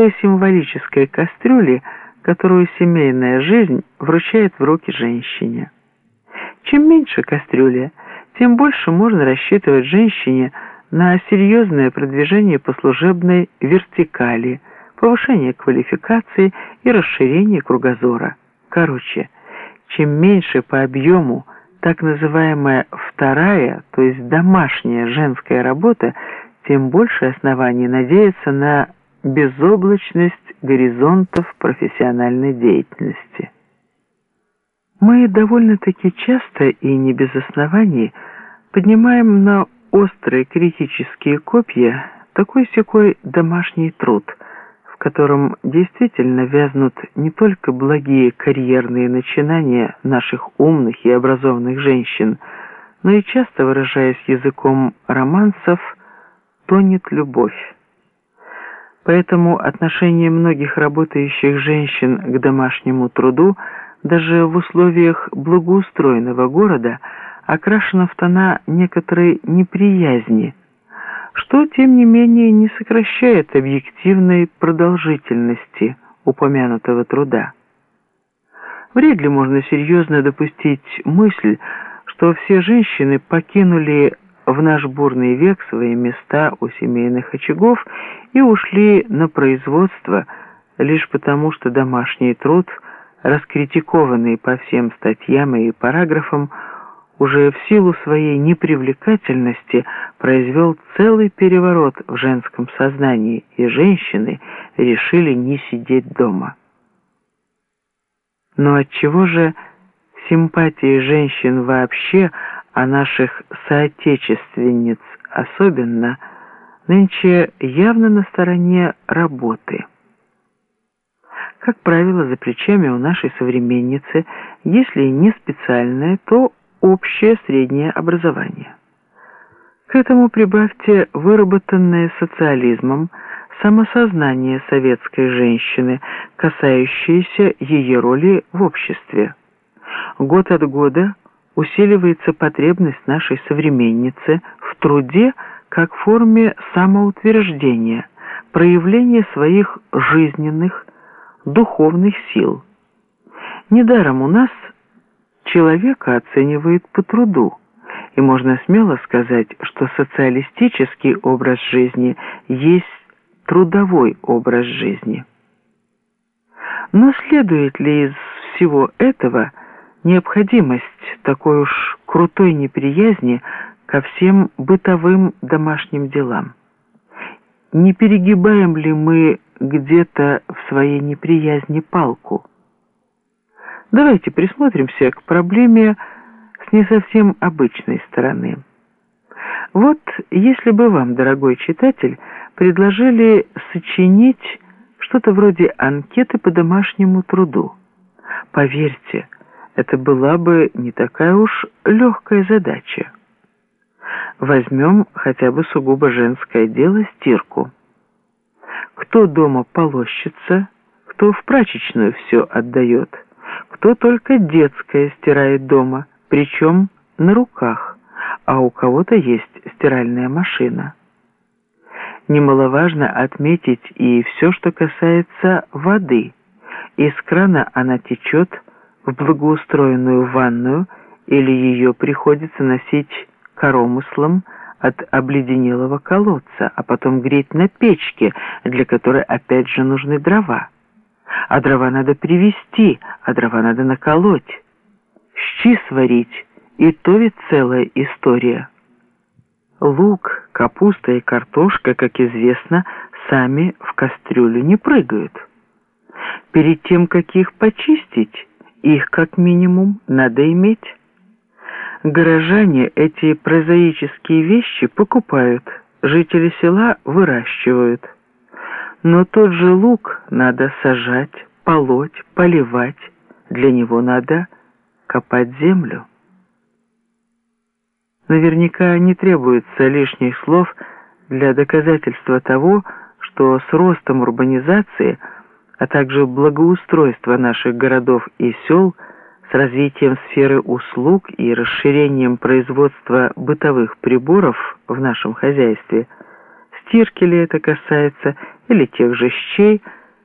той символической кастрюли, которую семейная жизнь вручает в руки женщине. Чем меньше кастрюля, тем больше можно рассчитывать женщине на серьезное продвижение по служебной вертикали, повышение квалификации и расширение кругозора. Короче, чем меньше по объему так называемая вторая, то есть домашняя женская работа, тем больше оснований надеяться на безоблачность горизонтов профессиональной деятельности. Мы довольно-таки часто и не без оснований поднимаем на острые критические копья такой-сякой домашний труд, в котором действительно вязнут не только благие карьерные начинания наших умных и образованных женщин, но и часто, выражаясь языком романсов, тонет любовь. Поэтому отношение многих работающих женщин к домашнему труду даже в условиях благоустроенного города окрашено в тона некоторой неприязни, что, тем не менее, не сокращает объективной продолжительности упомянутого труда. Вряд ли можно серьезно допустить мысль, что все женщины покинули в наш бурный век свои места у семейных очагов и ушли на производство лишь потому, что домашний труд, раскритикованный по всем статьям и параграфам, уже в силу своей непривлекательности произвел целый переворот в женском сознании, и женщины решили не сидеть дома. Но отчего же симпатии женщин вообще – а наших соотечественниц особенно, нынче явно на стороне работы. Как правило, за плечами у нашей современницы, если не специальное, то общее среднее образование. К этому прибавьте выработанное социализмом самосознание советской женщины, касающееся ее роли в обществе. Год от года усиливается потребность нашей современницы в труде как форме самоутверждения, проявления своих жизненных, духовных сил. Недаром у нас человека оценивают по труду, и можно смело сказать, что социалистический образ жизни есть трудовой образ жизни. Но следует ли из всего этого необходимость такой уж крутой неприязни ко всем бытовым домашним делам. Не перегибаем ли мы где-то в своей неприязни палку? Давайте присмотримся к проблеме с не совсем обычной стороны. Вот если бы вам, дорогой читатель, предложили сочинить что-то вроде анкеты по домашнему труду. Поверьте, это была бы не такая уж легкая задача. Возьмем хотя бы сугубо женское дело – стирку. Кто дома полощется, кто в прачечную все отдает, кто только детское стирает дома, причем на руках, а у кого-то есть стиральная машина. Немаловажно отметить и все, что касается воды. Из крана она течет в благоустроенную ванную или ее приходится носить коромыслом от обледенелого колодца, а потом греть на печке, для которой опять же нужны дрова. А дрова надо привезти, а дрова надо наколоть. Щи сварить, и то ведь целая история. Лук, капуста и картошка, как известно, сами в кастрюлю не прыгают. Перед тем, как их почистить, их как минимум надо иметь. Горожане эти прозаические вещи покупают, жители села выращивают. Но тот же лук надо сажать, полоть, поливать. Для него надо копать землю. Наверняка не требуется лишних слов для доказательства того, что с ростом урбанизации – а также благоустройство наших городов и сел с развитием сферы услуг и расширением производства бытовых приборов в нашем хозяйстве, стирки ли это касается, или тех же щей –